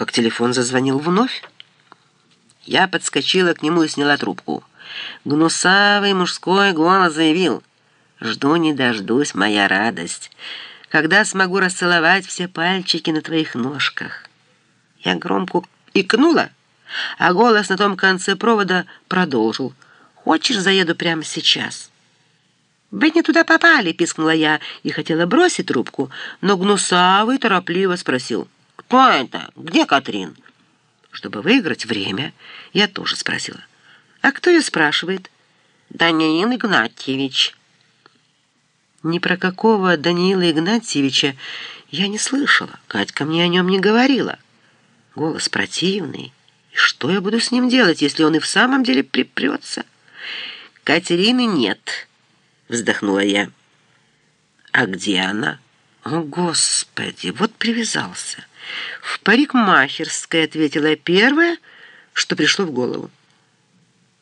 как телефон зазвонил вновь. Я подскочила к нему и сняла трубку. Гнусавый мужской голос заявил «Жду не дождусь, моя радость, когда смогу расцеловать все пальчики на твоих ножках». Я громко икнула, а голос на том конце провода продолжил «Хочешь, заеду прямо сейчас?» «Вы не туда попали!» — пискнула я и хотела бросить трубку, но Гнусавый торопливо спросил «Кто это? Где Катрин?» Чтобы выиграть время, я тоже спросила. «А кто ее спрашивает?» «Даниил Игнатьевич». Ни про какого Даниила Игнатьевича я не слышала. Катька мне о нем не говорила. Голос противный. И что я буду с ним делать, если он и в самом деле припрется? «Катерины нет», — вздохнула я. «А где она?» «О, Господи, вот привязался!» «В парикмахерской», — ответила первое, что пришло в голову.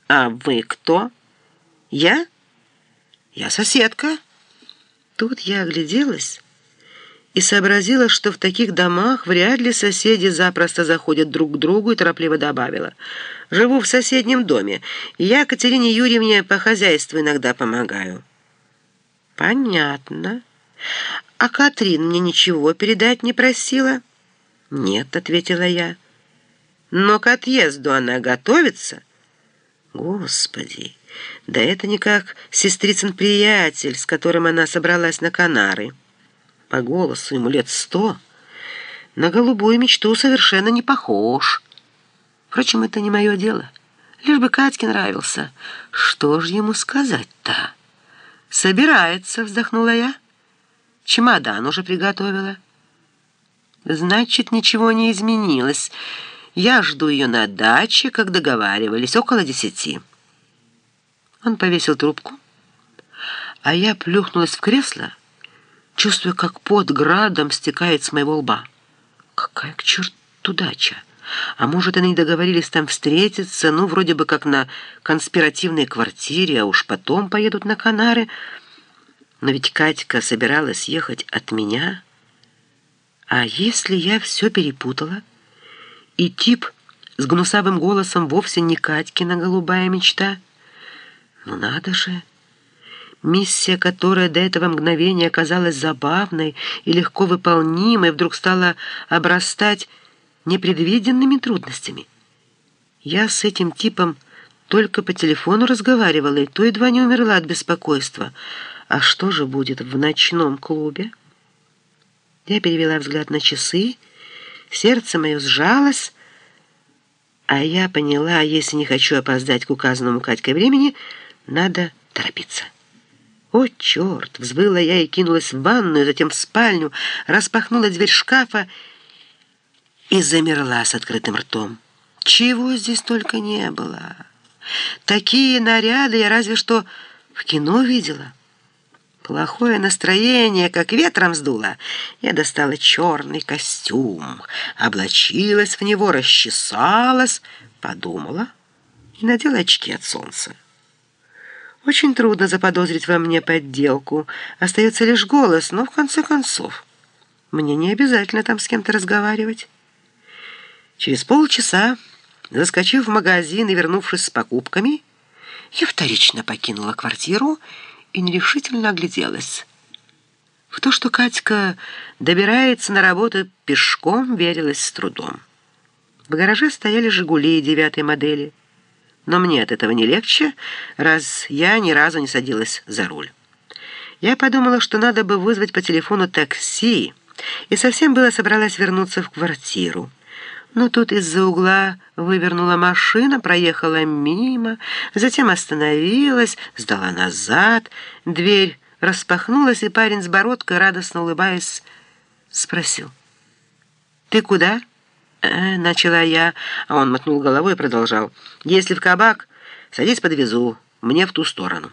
«А вы кто?» «Я?» «Я соседка». Тут я огляделась и сообразила, что в таких домах вряд ли соседи запросто заходят друг к другу и торопливо добавила. «Живу в соседнем доме, я Катерине Юрьевне по хозяйству иногда помогаю». «Понятно. А Катрин мне ничего передать не просила?» «Нет», — ответила я. «Но к отъезду она готовится?» «Господи, да это не как сестрицын-приятель, с которым она собралась на Канары. По голосу ему лет сто. На голубую мечту совершенно не похож. Впрочем, это не мое дело. Лишь бы Катьке нравился. Что же ему сказать-то?» «Собирается», — вздохнула я. «Чемодан уже приготовила». Значит, ничего не изменилось. Я жду ее на даче, как договаривались, около десяти. Он повесил трубку, а я плюхнулась в кресло, чувствуя, как под градом стекает с моего лба. Какая к черту дача? А может, они договорились там встретиться, ну, вроде бы как на конспиративной квартире, а уж потом поедут на Канары. Но ведь Катька собиралась ехать от меня... А если я все перепутала, и тип с гнусавым голосом вовсе не Катькина голубая мечта? Ну надо же! Миссия, которая до этого мгновения казалась забавной и легко выполнимой, вдруг стала обрастать непредвиденными трудностями. Я с этим типом только по телефону разговаривала, и то едва не умерла от беспокойства. А что же будет в ночном клубе? Я перевела взгляд на часы, сердце мое сжалось, а я поняла, если не хочу опоздать к указанному Катькой времени, надо торопиться. «О, черт!» — взвыла я и кинулась в ванную, затем в спальню, распахнула дверь шкафа и замерла с открытым ртом. Чего здесь только не было! Такие наряды я разве что в кино видела. Плохое настроение, как ветром сдуло. Я достала черный костюм, облачилась в него, расчесалась, подумала и надела очки от солнца. Очень трудно заподозрить во мне подделку. Остается лишь голос, но в конце концов мне не обязательно там с кем-то разговаривать. Через полчаса, заскочив в магазин и вернувшись с покупками, я вторично покинула квартиру и нерешительно огляделась. В то, что Катька добирается на работу пешком, верилась с трудом. В гараже стояли «Жигули» девятой модели. Но мне от этого не легче, раз я ни разу не садилась за руль. Я подумала, что надо бы вызвать по телефону такси, и совсем было собралась вернуться в квартиру. Но тут из-за угла вывернула машина, проехала мимо, затем остановилась, сдала назад. Дверь распахнулась, и парень с бородкой, радостно улыбаясь, спросил. «Ты куда?» э, начала я, а он мотнул головой и продолжал. «Если в кабак, садись подвезу, мне в ту сторону».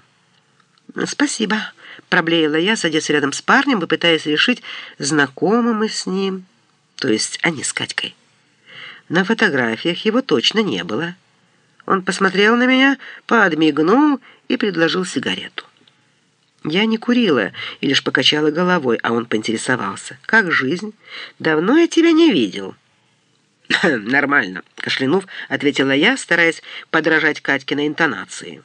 «Спасибо», — проблеяла я, садясь рядом с парнем и пытаясь решить, знакомы мы с ним, то есть они с Катькой. На фотографиях его точно не было. Он посмотрел на меня, подмигнул и предложил сигарету. Я не курила и лишь покачала головой, а он поинтересовался. «Как жизнь? Давно я тебя не видел». «Нормально», — кашлянув, ответила я, стараясь подражать Катькиной интонации.